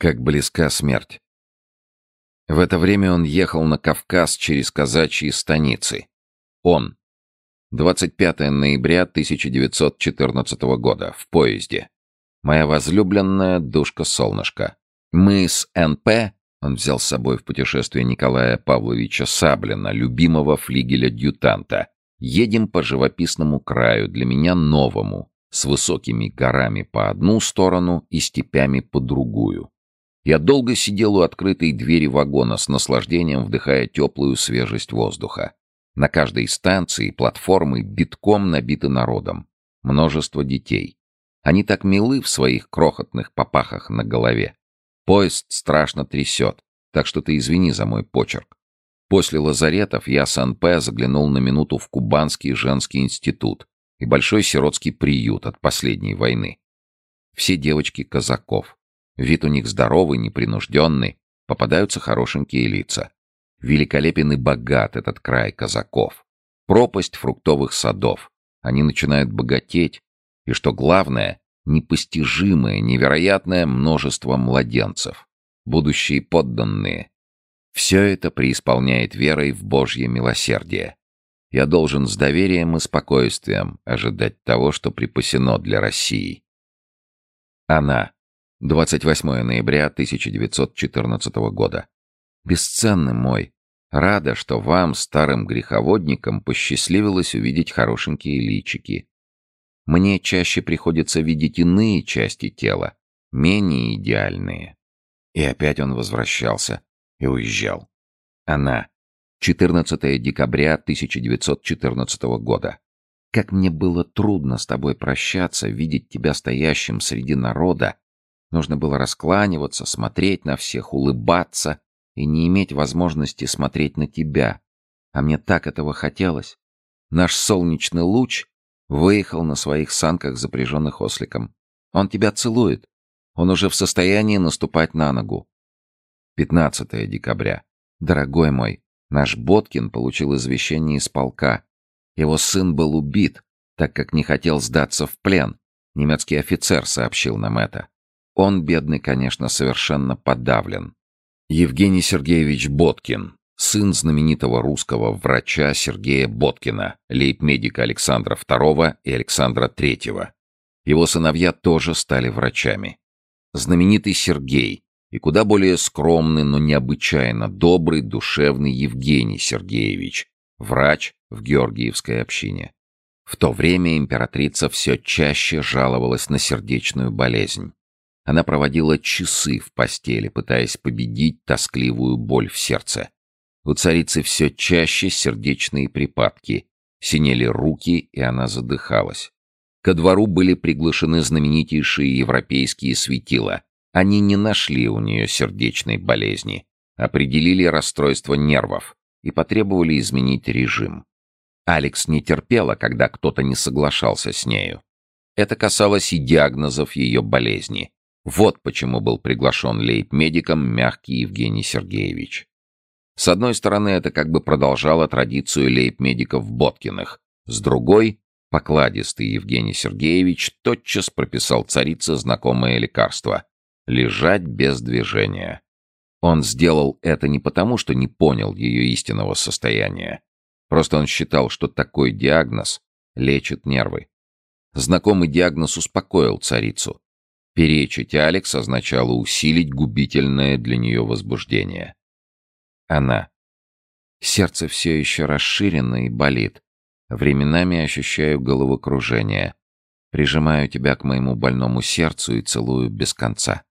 Как близка смерть. В это время он ехал на Кавказ через казачьи станицы. Он. 25 ноября 1914 года. В поезде. Моя возлюбленная душка-солнышко. Мы с НП, он взял с собой в путешествие Николая Павловича Саблина, любимого флигеля-дютанта, едем по живописному краю, для меня новому, с высокими горами по одну сторону и степями по другую. Я долго сидел у открытой двери вагона с наслаждением, вдыхая теплую свежесть воздуха. На каждой станции платформы битком набиты народом. Множество детей. Они так милы в своих крохотных попахах на голове. Поезд страшно трясет, так что ты извини за мой почерк. После лазаретов я с НП заглянул на минуту в Кубанский женский институт и большой сиротский приют от последней войны. Все девочки казаков. Вид у них здоровый, непринужденный, попадаются хорошенькие лица. Великолепен и богат этот край казаков. Пропасть фруктовых садов. Они начинают богатеть. И что главное, непостижимое, невероятное множество младенцев. Будущие подданные. Все это преисполняет верой в Божье милосердие. Я должен с доверием и спокойствием ожидать того, что припасено для России. Она. 28 ноября 1914 года. Бесценный мой. Рада, что вам, старым греховодникам, посчастливилось увидеть хорошенькие личики. Мне чаще приходится видеть иные части тела, менее идеальные. И опять он возвращался и уезжал. Она. 14 декабря 1914 года. Как мне было трудно с тобой прощаться, видеть тебя стоящим среди народа, Нужно было раскланиваться, смотреть на всех, улыбаться и не иметь возможности смотреть на тебя. А мне так этого хотелось. Наш солнечный луч выехал на своих санках, запряженных осликом. Он тебя целует. Он уже в состоянии наступать на ногу. 15 декабря. Дорогой мой, наш Боткин получил извещение из полка. Его сын был убит, так как не хотел сдаться в плен. Немецкий офицер сообщил нам это. Он, бедный, конечно, совершенно подавлен. Евгений Сергеевич Боткин, сын знаменитого русского врача Сергея Боткина, лейб-медика Александра II и Александра III. Его сыновья тоже стали врачами. Знаменитый Сергей и куда более скромный, но необычайно добрый, душевный Евгений Сергеевич, врач в Георгиевской общине. В то время императрица все чаще жаловалась на сердечную болезнь. Она проводила часы в постели, пытаясь победить тоскливую боль в сердце. У царицы все чаще сердечные припадки, синели руки, и она задыхалась. Ко двору были приглашены знаменитейшие европейские светила. Они не нашли у нее сердечной болезни, определили расстройство нервов и потребовали изменить режим. Алекс не терпела, когда кто-то не соглашался с нею. Это касалось и диагнозов ее болезни. Вот почему был приглашен лейб-медиком мягкий Евгений Сергеевич. С одной стороны, это как бы продолжало традицию лейб-медиков Боткиных. С другой, покладистый Евгений Сергеевич тотчас прописал царице знакомое лекарство — лежать без движения. Он сделал это не потому, что не понял ее истинного состояния. Просто он считал, что такой диагноз лечит нервы. Знакомый диагноз успокоил царицу. Перечить Алекс означало усилить губительное для нее возбуждение. Она. Сердце все еще расширено и болит. Временами ощущаю головокружение. Прижимаю тебя к моему больному сердцу и целую без конца.